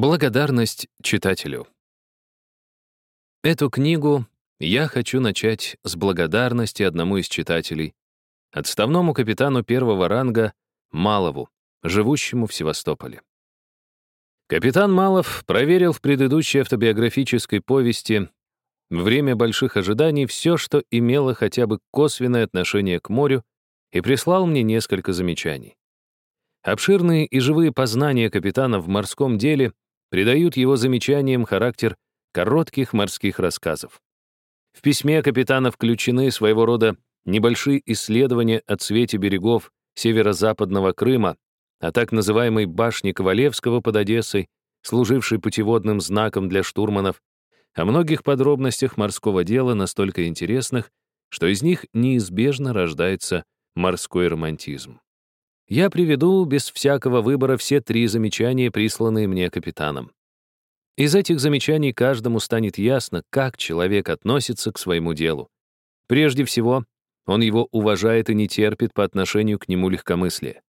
Благодарность читателю. Эту книгу я хочу начать с благодарности одному из читателей, отставному капитану первого ранга Малову, живущему в Севастополе. Капитан Малов проверил в предыдущей автобиографической повести «Время больших ожиданий» все, что имело хотя бы косвенное отношение к морю, и прислал мне несколько замечаний. Обширные и живые познания капитана в морском деле — придают его замечаниям характер коротких морских рассказов. В письме капитана включены своего рода небольшие исследования о цвете берегов северо-западного Крыма, а так называемой башни Ковалевского под Одессой, служившей путеводным знаком для штурманов, о многих подробностях морского дела, настолько интересных, что из них неизбежно рождается морской романтизм. Я приведу без всякого выбора все три замечания, присланные мне капитаном. Из этих замечаний каждому станет ясно, как человек относится к своему делу. Прежде всего, он его уважает и не терпит по отношению к нему легкомыслия.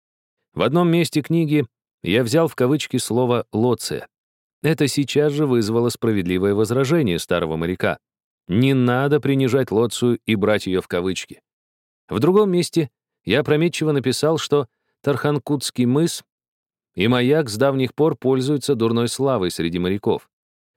В одном месте книги я взял в кавычки слово «лоция». Это сейчас же вызвало справедливое возражение старого моряка. Не надо принижать лоцию и брать ее в кавычки. В другом месте я опрометчиво написал, что Тарханкутский мыс и маяк с давних пор пользуются дурной славой среди моряков.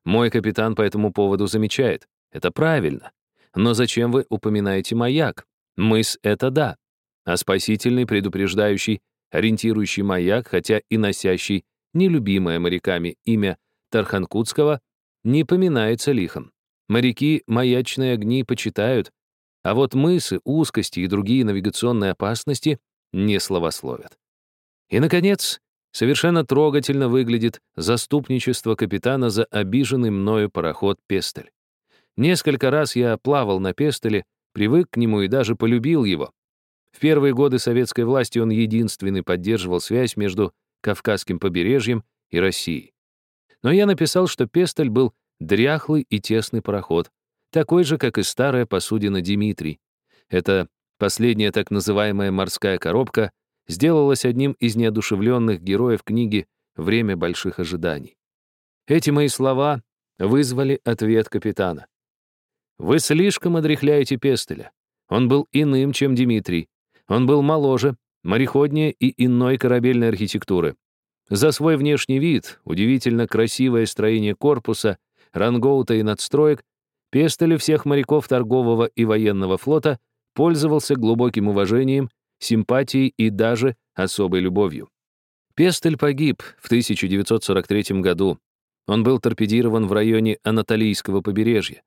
Мой капитан по этому поводу замечает. Это правильно. Но зачем вы упоминаете маяк? Мыс — это да. А спасительный, предупреждающий, ориентирующий маяк, хотя и носящий нелюбимое моряками имя Тарханкутского, не поминается лихом. Моряки маячные огни почитают, а вот мысы, узкости и другие навигационные опасности не словословят. И, наконец, совершенно трогательно выглядит заступничество капитана за обиженный мною пароход «Пестель». Несколько раз я плавал на «Пестеле», привык к нему и даже полюбил его. В первые годы советской власти он единственный поддерживал связь между Кавказским побережьем и Россией. Но я написал, что «Пестель» был дряхлый и тесный пароход, такой же, как и старая посудина «Димитрий». Это Последняя так называемая «морская коробка» сделалась одним из неодушевленных героев книги «Время больших ожиданий». Эти мои слова вызвали ответ капитана. «Вы слишком одряхляете Пестеля. Он был иным, чем Дмитрий. Он был моложе, мореходнее и иной корабельной архитектуры. За свой внешний вид, удивительно красивое строение корпуса, рангоута и надстроек, Пестель всех моряков торгового и военного флота пользовался глубоким уважением, симпатией и даже особой любовью. Пестель погиб в 1943 году. Он был торпедирован в районе Анатолийского побережья.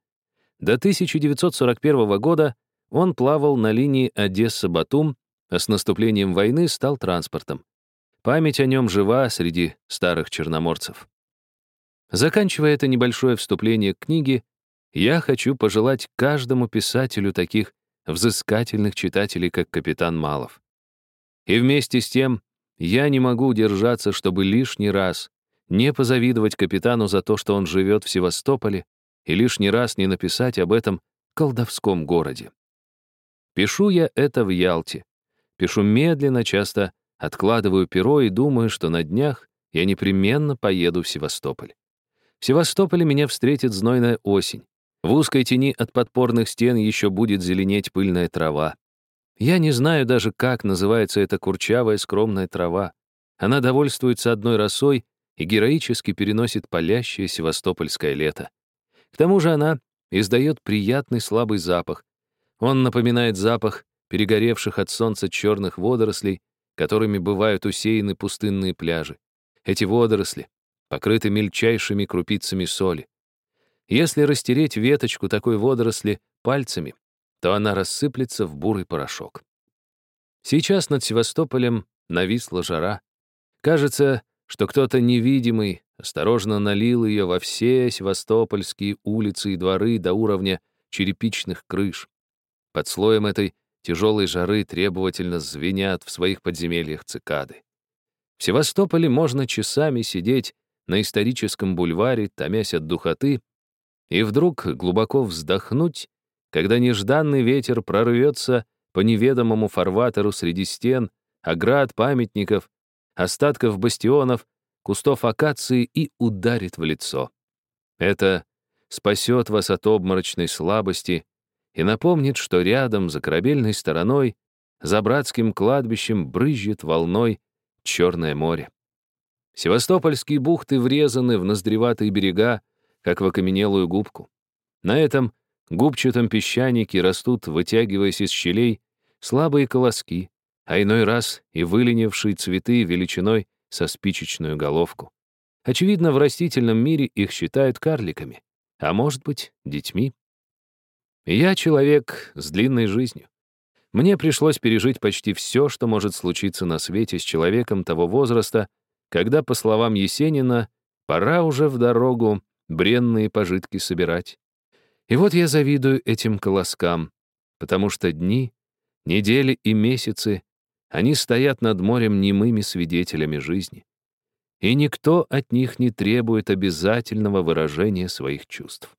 До 1941 года он плавал на линии Одесса-Батум, а с наступлением войны стал транспортом. Память о нем жива среди старых черноморцев. Заканчивая это небольшое вступление к книге, я хочу пожелать каждому писателю таких взыскательных читателей, как капитан Малов. И вместе с тем я не могу удержаться, чтобы лишний раз не позавидовать капитану за то, что он живет в Севастополе, и лишний раз не написать об этом колдовском городе. Пишу я это в Ялте. Пишу медленно, часто откладываю перо и думаю, что на днях я непременно поеду в Севастополь. В Севастополе меня встретит знойная осень. В узкой тени от подпорных стен еще будет зеленеть пыльная трава. Я не знаю даже, как называется эта курчавая скромная трава. Она довольствуется одной росой и героически переносит палящее севастопольское лето. К тому же она издает приятный слабый запах. Он напоминает запах перегоревших от солнца черных водорослей, которыми бывают усеяны пустынные пляжи. Эти водоросли покрыты мельчайшими крупицами соли. Если растереть веточку такой водоросли пальцами, то она рассыплется в бурый порошок. Сейчас над Севастополем нависла жара. Кажется, что кто-то невидимый осторожно налил ее во все севастопольские улицы и дворы до уровня черепичных крыш. Под слоем этой тяжелой жары требовательно звенят в своих подземельях цикады. В Севастополе можно часами сидеть на историческом бульваре, томясь от духоты, и вдруг глубоко вздохнуть, когда нежданный ветер прорвется по неведомому фарватеру среди стен, оград, памятников, остатков бастионов, кустов акации и ударит в лицо. Это спасет вас от обморочной слабости и напомнит, что рядом, за корабельной стороной, за братским кладбищем брызжет волной Черное море. Севастопольские бухты врезаны в ноздреватые берега, как в окаменелую губку. На этом губчатом песчанике растут, вытягиваясь из щелей, слабые колоски, а иной раз и выленившие цветы величиной со спичечную головку. Очевидно, в растительном мире их считают карликами, а может быть, детьми. Я человек с длинной жизнью. Мне пришлось пережить почти все, что может случиться на свете с человеком того возраста, когда, по словам Есенина, пора уже в дорогу бренные пожитки собирать. И вот я завидую этим колоскам, потому что дни, недели и месяцы, они стоят над морем немыми свидетелями жизни. И никто от них не требует обязательного выражения своих чувств.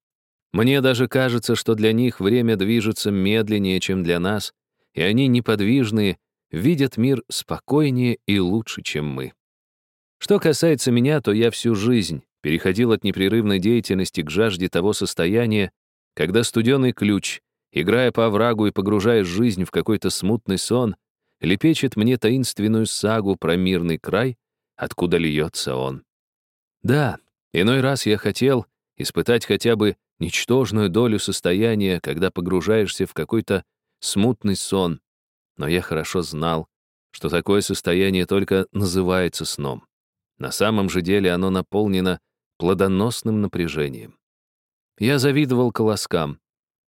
Мне даже кажется, что для них время движется медленнее, чем для нас, и они неподвижные, видят мир спокойнее и лучше, чем мы. Что касается меня, то я всю жизнь переходил от непрерывной деятельности к жажде того состояния, когда студеный ключ, играя по оврагу и погружая жизнь в какой-то смутный сон, лепечет мне таинственную сагу про мирный край, откуда льется он. Да, иной раз я хотел испытать хотя бы ничтожную долю состояния, когда погружаешься в какой-то смутный сон, но я хорошо знал, что такое состояние только называется сном. На самом же деле оно наполнено плодоносным напряжением. Я завидовал колоскам.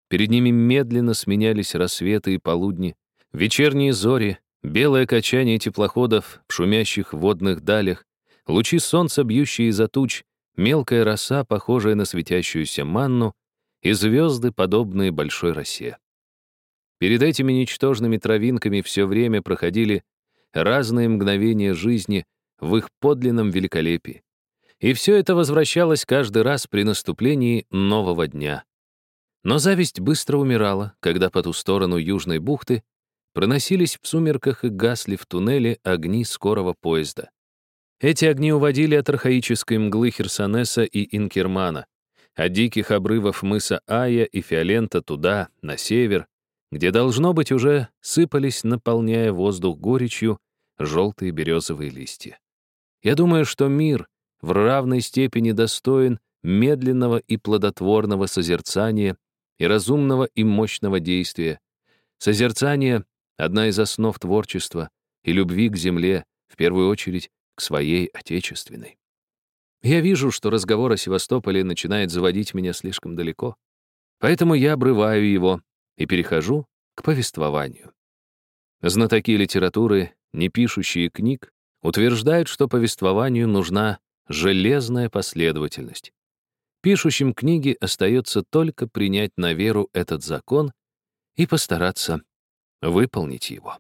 Перед ними медленно сменялись рассветы и полудни, вечерние зори, белое качание теплоходов в шумящих водных далях, лучи солнца, бьющие из-за туч, мелкая роса, похожая на светящуюся манну, и звезды, подобные большой росе. Перед этими ничтожными травинками все время проходили разные мгновения жизни в их подлинном великолепии. И все это возвращалось каждый раз при наступлении нового дня. Но зависть быстро умирала, когда по ту сторону Южной бухты проносились в сумерках и гасли в туннеле огни скорого поезда. Эти огни уводили от архаической мглы Херсонеса и Инкермана, от диких обрывов мыса Ая и Фиолента туда, на север, где, должно быть, уже сыпались, наполняя воздух горечью, желтые березовые листья. Я думаю, что мир в равной степени достоин медленного и плодотворного созерцания и разумного и мощного действия. Созерцание — одна из основ творчества и любви к земле, в первую очередь, к своей отечественной. Я вижу, что разговор о Севастополе начинает заводить меня слишком далеко, поэтому я обрываю его и перехожу к повествованию. Знатоки литературы, не пишущие книг, утверждают, что повествованию нужна железная последовательность. Пишущим книги остается только принять на веру этот закон и постараться выполнить его.